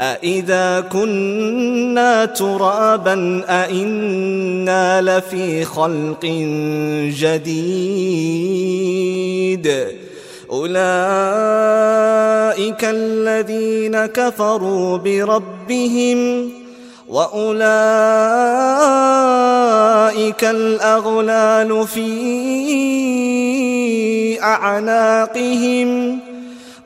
أإذا كنا ترابا أإنا لفي خلق جديد أولئك الذين كفروا بربهم وأولئك الأغلال في أعناقهم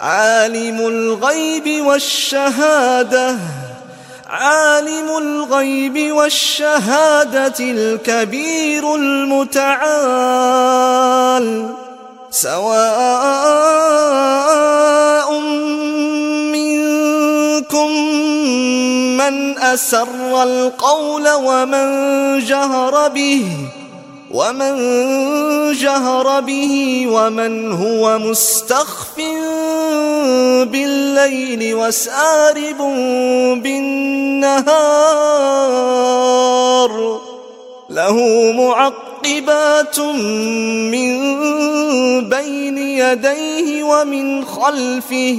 عالم الغيب والشهادة عالم الغيب والشهادة الكبير المتعال. سواء منكم من أسر القول ومن جهر به ومن جهر به ومن هو مستخف بالليل وسارب بالنهار له معقبات من بين يديه ومن خلفه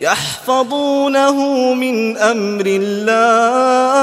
يحفظونه من أمر الله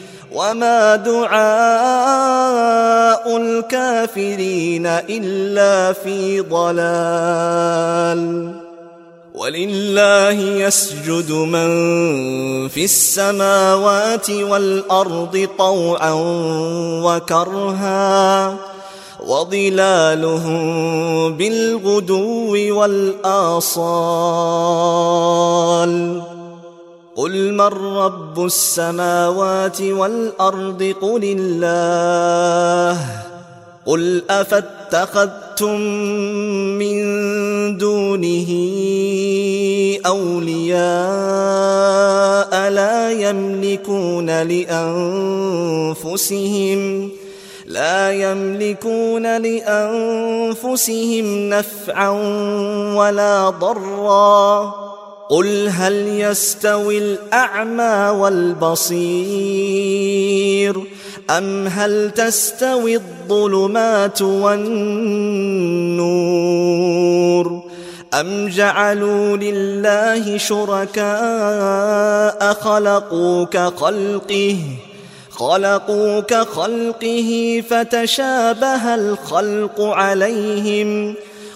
وما دعاء الكافرين إلا في ضلال ولله يسجد من في السماوات والأرض طوعا وكرها وظلالهم بالغدو والآصال قل من رب السماوات والأرض قل الله قل أفاتخذتم من دونه أولياء لا يملكون لأنفسهم لا يملكون لأنفسهم نفعا ولا ضرًّا قل هل يستوي الأعمى والبصير أم هل تستوي الظلمات والنور أم جعلوا لله شركاء خلقوا كخلقه خلقوا كخلقه فتشابه الخلق عليهم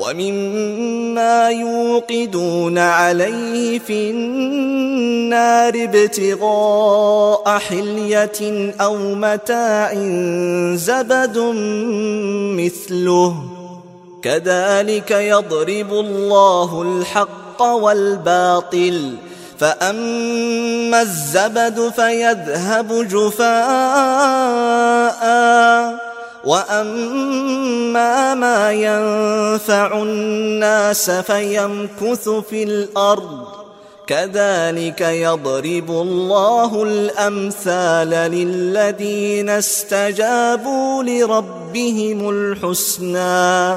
ومما يوقدون عليه في النار ابتغاء حلية أو متاع زبد مثله. كذلك يضرب الله الحق والباطل. فأما الزبد فيذهب جفاء. واما ما ينفع الناس فيمكث في الأرض كذلك يضرب الله الامثال للذين استجابوا لربهم الحسنى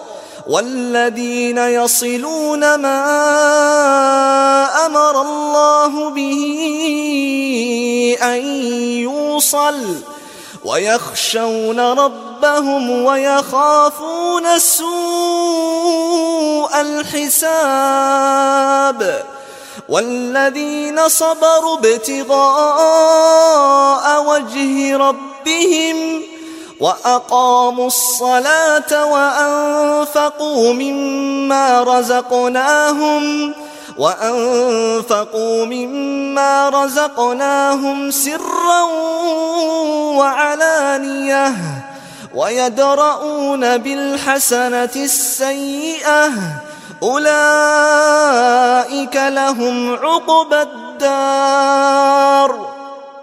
والذين يصلون ما أمر الله به أن يوصل ويخشون ربهم ويخافون سوء الحساب والذين صبروا ابتغاء وجه ربهم وأقاموا الصلاة وأنفقوا مما رزقناهم وأنفقوا مما رزقناهم سرا وعلانية ويدرؤون بالحسنة السيئة أولئك لهم عقبى الدار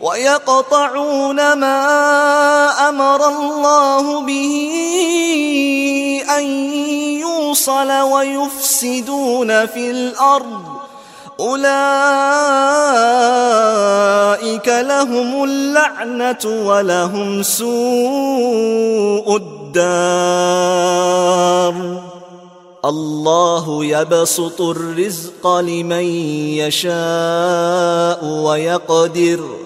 ويقطعون ما أمر الله به أن يوصل ويفسدون في الأرض. أولئك لهم اللعنة ولهم سوء الدار. الله يبسط الرزق لمن يشاء ويقدر.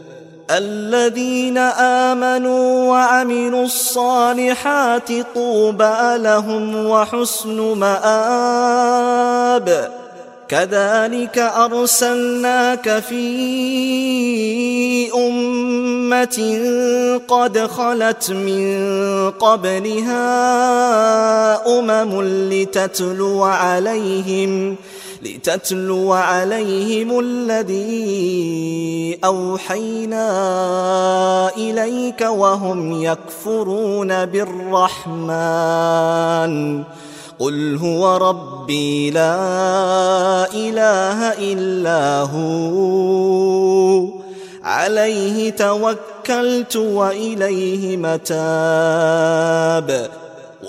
الذين آمنوا وعملوا الصالحات طوبى لهم وحسن مآب. كذلك أرسلناك في أمة قد خلت من قبلها أمم لتتلو عليهم لتتلو عليهم الذي أوحينا إليك وهم يكفرون بالرحمن. قل هو ربي لا إله إلا هو. عليه توكلت وإليه متاب.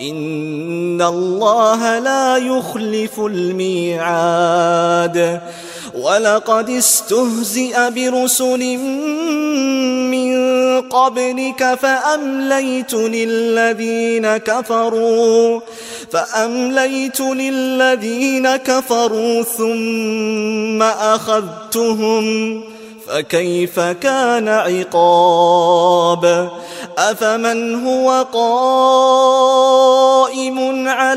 إن الله لا يخلف الميعاد. ولقد استهزئ برسل من قبلك فأمليت للذين كفروا فأمليت للذين كفروا ثم أخذتهم فكيف كان عقاب؟ أفمن هو قائم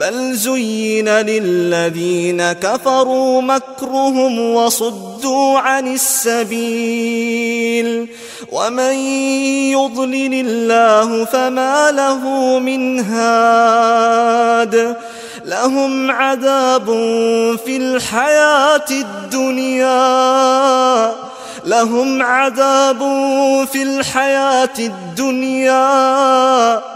بل زين للذين كفروا مكرهم وصدوا عن السبيل. ومن يضلل الله فما له من هاد. لهم عذاب في الحياة الدنيا. لهم عذاب في الحياة الدنيا.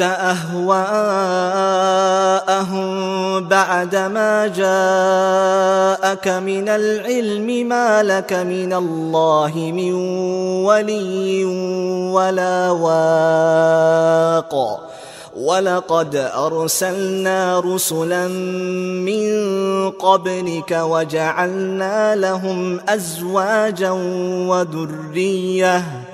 أهواءهم بعدما جاءك من العلم ما لك من الله من ولي ولا واق. ولقد أرسلنا رسلا من قبلك وجعلنا لهم أزواجا وذرية.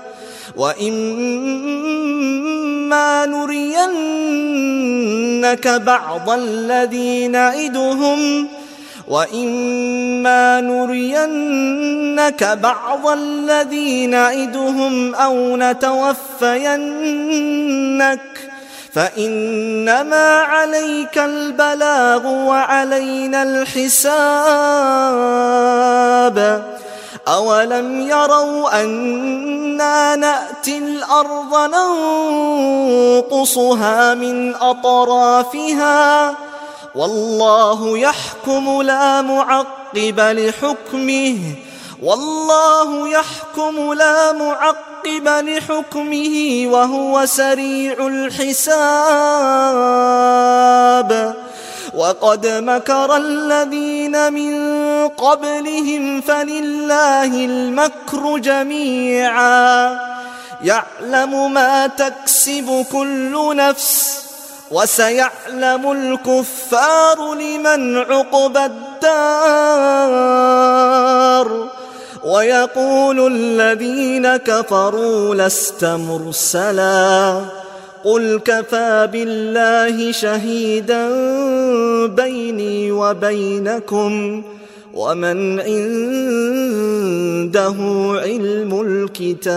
وإما نرينك بعض الذي نعدهم وإما نرينك بعض الذي نعدهم أو نتوفينك فإنما عليك البلاغ وعلينا الحساب أولم يروا أنا نأتي الأرض ننقصها من أطرافها والله يحكم لا معقب لحكمه والله يحكم لا معقب لحكمه وهو سريع الحساب وقد مكر الذين من قبلهم فلله المكر جميعا. يعلم ما تكسب كل نفس وسيعلم الكفار لمن عقبى الدار. ويقول الذين كفروا لست مرسلا. قل كفى بالله شهيدا بيني وبينكم. ومن عنده علم الكتاب